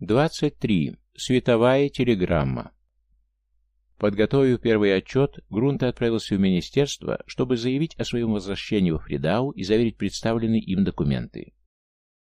23. Световая телеграмма. Подготовив первый отчет, Грунт отправился в министерство, чтобы заявить о своем возвращении во Фридау и заверить представленные им документы.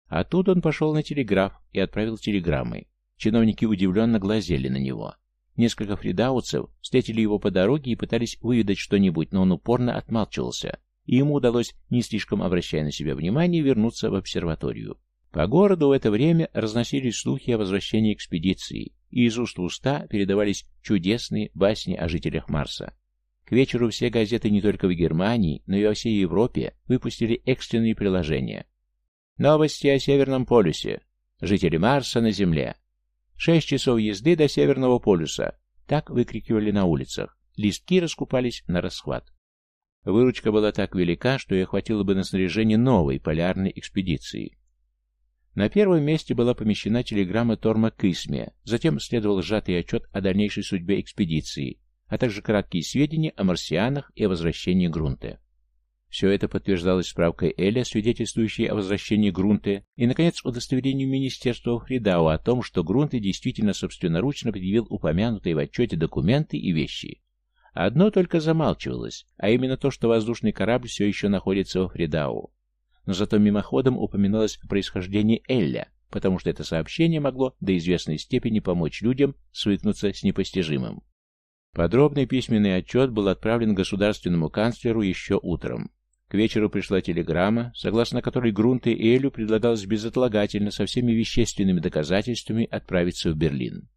Оттуда он пошел на телеграф и отправил телеграммы. Чиновники удивленно глазели на него. Несколько фридауцев встретили его по дороге и пытались выведать что-нибудь, но он упорно отмалчивался, и ему удалось, не слишком обращая на себя внимание, вернуться в обсерваторию. По городу в это время разносились слухи о возвращении экспедиции, и из уст в уста передавались чудесные басни о жителях Марса. К вечеру все газеты не только в Германии, но и во всей Европе выпустили экстренные приложения. Новости о Северном полюсе. Жители Марса на Земле. Шесть часов езды до Северного полюса. Так выкрикивали на улицах. Листки раскупались на расхват. Выручка была так велика, что ее хватило бы на снаряжение новой полярной экспедиции. На первом месте была помещена телеграмма Торма к Исме, затем следовал сжатый отчет о дальнейшей судьбе экспедиции, а также краткие сведения о марсианах и о возвращении Грунте. Все это подтверждалось справкой Эля, свидетельствующей о возвращении Грунте, и, наконец, удостоверением Министерства Фридау о том, что Грунте действительно собственноручно предъявил упомянутые в отчете документы и вещи. Одно только замалчивалось, а именно то, что воздушный корабль все еще находится во Фридау но зато мимоходом упоминалось о происхождении Элля, потому что это сообщение могло до известной степени помочь людям свыкнуться с непостижимым. Подробный письменный отчет был отправлен государственному канцлеру еще утром. К вечеру пришла телеграмма, согласно которой Грунте и Элю предлагалось безотлагательно со всеми вещественными доказательствами отправиться в Берлин.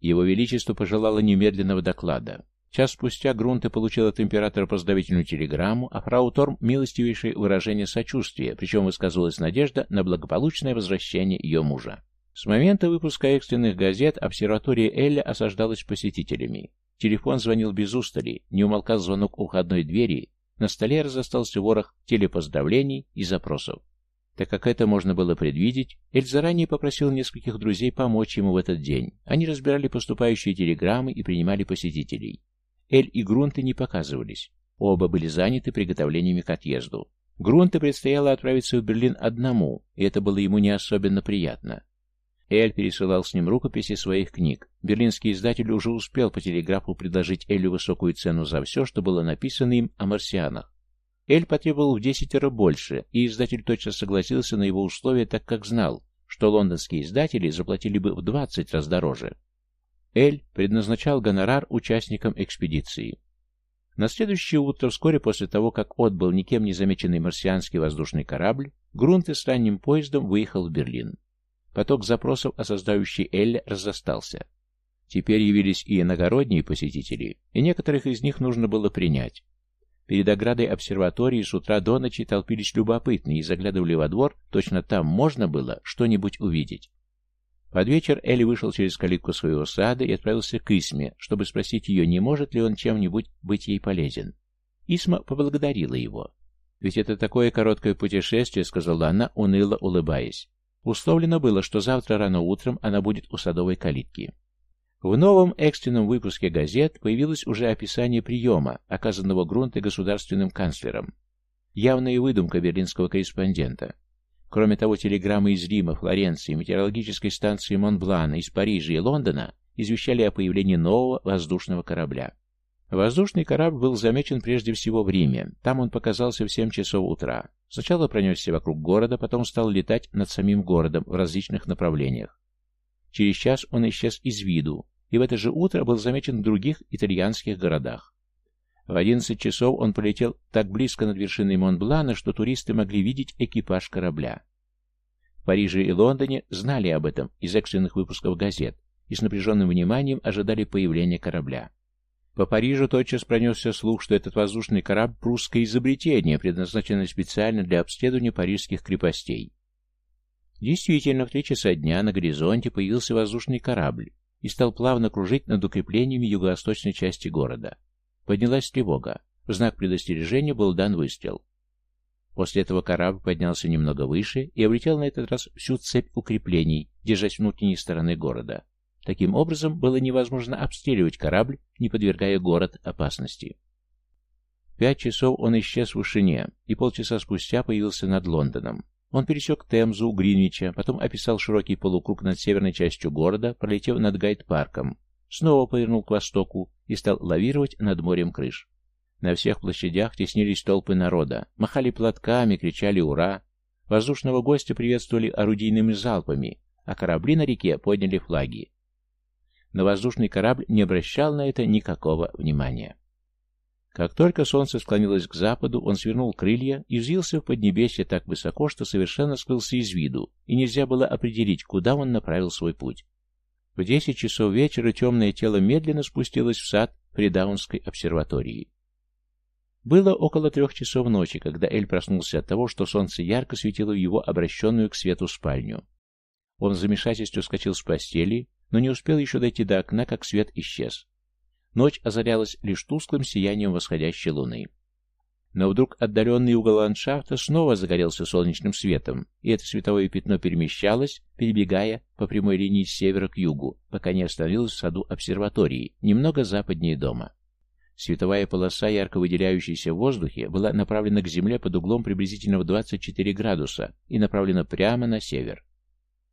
Его Величество пожелало немедленного доклада. Час спустя Грунте получил от императора поздравительную телеграмму, а фрау Торм милостивейшее выражение сочувствия, причем высказывалась надежда на благополучное возвращение ее мужа. С момента выпуска экстренных газет обсерватория Элля осаждалась посетителями. Телефон звонил без устали, не умолкал звонок у входной двери, на столе разостался ворох телепоздравлений и запросов. Так как это можно было предвидеть, Эль заранее попросил нескольких друзей помочь ему в этот день. Они разбирали поступающие телеграммы и принимали посетителей. Эль и Грунты не показывались. Оба были заняты приготовлениями к отъезду. Грунте предстояло отправиться в Берлин одному, и это было ему не особенно приятно. Эль пересылал с ним рукописи своих книг. Берлинский издатель уже успел по телеграфу предложить Элю высокую цену за все, что было написано им о марсианах. Эль потребовал в десятеро больше, и издатель точно согласился на его условия, так как знал, что лондонские издатели заплатили бы в двадцать раз дороже. Эль предназначал гонорар участникам экспедиции. На следующее утро, вскоре после того, как отбыл никем не замеченный марсианский воздушный корабль, Грунте с ранним поездом выехал в Берлин. Поток запросов, осаждающий Эль, разостался. Теперь явились и иногородние посетители, и некоторых из них нужно было принять. Перед оградой обсерватории с утра до ночи толпились любопытные и заглядывали во двор, точно там можно было что-нибудь увидеть. Под вечер Элли вышел через калитку своего сада и отправился к Исме, чтобы спросить ее, не может ли он чем-нибудь быть ей полезен. Исма поблагодарила его. «Ведь это такое короткое путешествие», — сказала она, уныло улыбаясь. Условлено было, что завтра рано утром она будет у садовой калитки. В новом экстренном выпуске газет появилось уже описание приема, оказанного Грунте государственным канцлером. Явная выдумка берлинского корреспондента. Кроме того, телеграммы из Рима, Флоренции, метеорологической станции Монблана, из Парижа и Лондона извещали о появлении нового воздушного корабля. Воздушный корабль был замечен прежде всего в Риме. Там он показался в 7 часов утра. Сначала пронесся вокруг города, потом стал летать над самим городом в различных направлениях. Через час он исчез из виду, и в это же утро был замечен в других итальянских городах. В 11 часов он полетел так близко над вершиной Монблана, что туристы могли видеть экипаж корабля. В Париже и Лондоне знали об этом из экстренных выпусков газет и с напряженным вниманием ожидали появления корабля. По Парижу тотчас пронесся слух, что этот воздушный корабль – прусское изобретение, предназначенное специально для обследования парижских крепостей. Действительно, в три часа дня на горизонте появился воздушный корабль и стал плавно кружить над укреплениями юго-восточной части города. Поднялась тревога. В знак предостережения был дан выстрел. После этого корабль поднялся немного выше и облетел на этот раз всю цепь укреплений, держась внутренней стороны города. Таким образом, было невозможно обстреливать корабль, не подвергая город опасности. Пять часов он исчез в вышине, и полчаса спустя появился над Лондоном. Он пересек Темзу у Гринвича, потом описал широкий полукруг над северной частью города, пролетев над Гайд-парком, снова повернул к востоку и стал лавировать над морем крыш. На всех площадях теснились толпы народа, махали платками, кричали «Ура!». Воздушного гостя приветствовали орудийными залпами, а корабли на реке подняли флаги. Но воздушный корабль не обращал на это никакого внимания. Как только солнце склонилось к западу, он свернул крылья и взвился в поднебесье так высоко, что совершенно скрылся из виду, и нельзя было определить, куда он направил свой путь. В десять часов вечера темное тело медленно спустилось в сад Фридаунской обсерватории. Было около трех часов ночи, когда Эль проснулся от того, что солнце ярко светило в его обращенную к свету спальню. Он в замешательстве вскочил с постели, но не успел еще дойти до окна, как свет исчез. Ночь озарялась лишь тусклым сиянием восходящей луны. Но вдруг отдаленный угол ландшафта снова загорелся солнечным светом, и это световое пятно перемещалось, перебегая по прямой линии с севера к югу, пока не остановилось в саду обсерватории, немного западнее дома. Световая полоса, ярко выделяющаяся в воздухе, была направлена к Земле под углом приблизительно в 24 градуса и направлена прямо на север.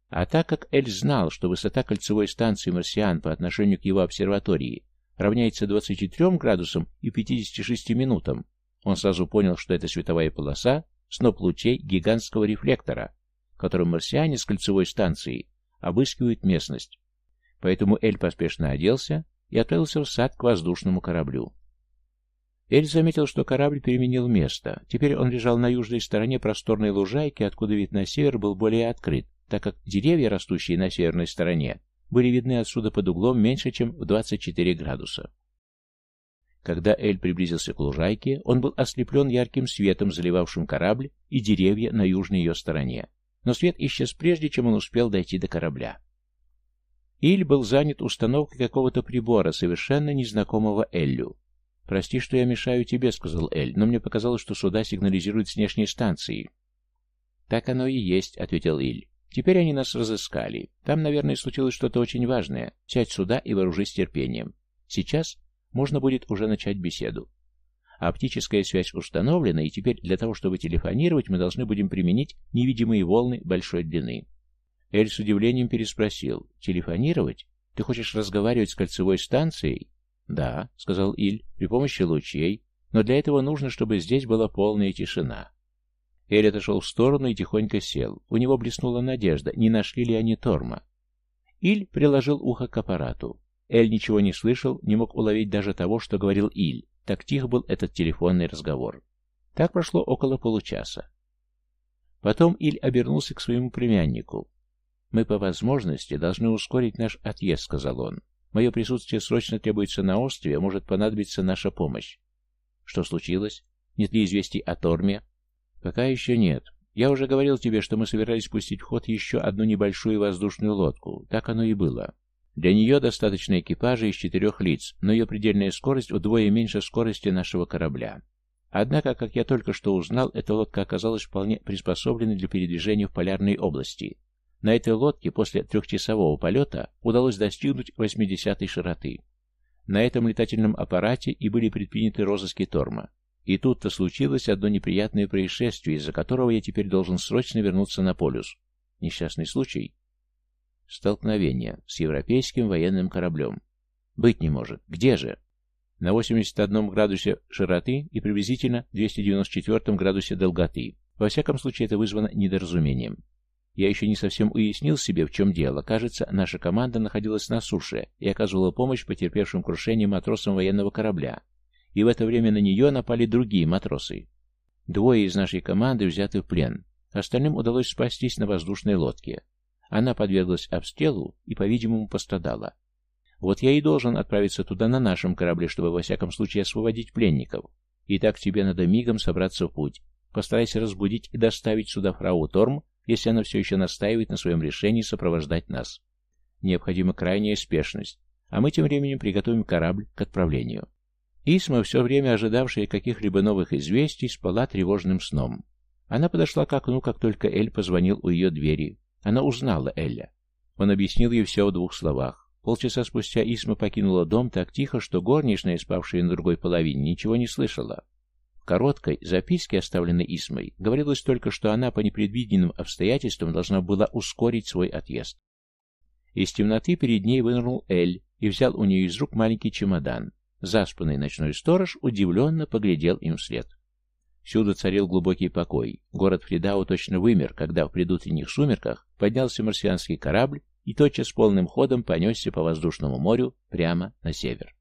А так как Эль знал, что высота кольцевой станции марсиан по отношению к его обсерватории равняется 23 градусам и 56 минутам, он сразу понял, что это световая полоса, сноп лучей гигантского рефлектора, которым марсиане с кольцевой станции обыскивают местность. Поэтому Эль поспешно оделся и отправился в сад к воздушному кораблю. Эль заметил, что корабль переменил место. Теперь он лежал на южной стороне просторной лужайки, откуда вид на север был более открыт, так как деревья, растущие на северной стороне, были видны отсюда под углом меньше, чем в 24 градуса. Когда Эль приблизился к лужайке, он был ослеплен ярким светом, заливавшим корабль и деревья на южной ее стороне. Но свет исчез прежде, чем он успел дойти до корабля. Иль был занят установкой какого-то прибора, совершенно незнакомого Эллю. «Прости, что я мешаю тебе», — сказал Эль, — «но мне показалось, что суда сигнализируют с внешней станции». «Так оно и есть», — ответил Иль. Теперь они нас разыскали. Там, наверное, случилось что-то очень важное. Сядь сюда и вооружись терпением. Сейчас можно будет уже начать беседу. Оптическая связь установлена, и теперь для того, чтобы телефонировать, мы должны будем применить невидимые волны большой длины. Эль с удивлением переспросил. «Телефонировать? Ты хочешь разговаривать с кольцевой станцией?» «Да», — сказал Иль, — «при помощи лучей. Но для этого нужно, чтобы здесь была полная тишина. Эль отошел в сторону и тихонько сел. У него блеснула надежда, не нашли ли они Торма. Иль приложил ухо к аппарату. Эль ничего не слышал, не мог уловить даже того, что говорил Иль. Так тих был этот телефонный разговор. Так прошло около получаса. Потом Иль обернулся к своему племяннику. «Мы по возможности должны ускорить наш отъезд», — сказал он. «Мое присутствие срочно требуется на острове, может понадобиться наша помощь». «Что случилось? Нет ли известий о Торме?» Пока еще нет. Я уже говорил тебе, что мы собирались пустить в ход еще одну небольшую воздушную лодку. Так оно и было. Для нее достаточно экипажа из четырех лиц, но ее предельная скорость вдвое меньше скорости нашего корабля. Однако, как я только что узнал, эта лодка оказалась вполне приспособленной для передвижения в полярной области. На этой лодке после трехчасового полета удалось достигнуть 80-й широты. На этом летательном аппарате и были предприняты розыски Торма. И тут-то случилось одно неприятное происшествие, из-за которого я теперь должен срочно вернуться на полюс. Несчастный случай? Столкновение с европейским военным кораблем. Быть не может. Где же? На 81 градусе широты и приблизительно 294 градусе долготы. Во всяком случае, это вызвано недоразумением. Я еще не совсем уяснил себе, в чем дело. Кажется, наша команда находилась на суше и оказывала помощь потерпевшим крушение матросам военного корабля, и в это время на нее напали другие матросы. Двое из нашей команды взяты в плен, остальным удалось спастись на воздушной лодке. Она подверглась обстрелу и, по-видимому, пострадала. Вот я и должен отправиться туда на нашем корабле, чтобы во всяком случае освободить пленников. И так тебе надо мигом собраться в путь. Постарайся разбудить и доставить сюда фрау Торм, если она все еще настаивает на своем решении сопровождать нас. Необходима крайняя спешность, а мы тем временем приготовим корабль к отправлению. Исма, все время ожидавшая каких-либо новых известий, спала тревожным сном. Она подошла к окну, как только Эль позвонил у ее двери. Она узнала Эля. Он объяснил ей все в двух словах. Полчаса спустя Исма покинула дом так тихо, что горничная, спавшая на другой половине, ничего не слышала. В короткой записке, оставленной Исмой, говорилось только, что она по непредвиденным обстоятельствам должна была ускорить свой отъезд. Из темноты перед ней вынырнул Эль и взял у нее из рук маленький чемодан. Заспанный ночной сторож удивленно поглядел им вслед. Всюду царил глубокий покой. Город Фридау точно вымер, когда в предутренних сумерках поднялся марсианский корабль и тотчас полным ходом понесся по воздушному морю прямо на север.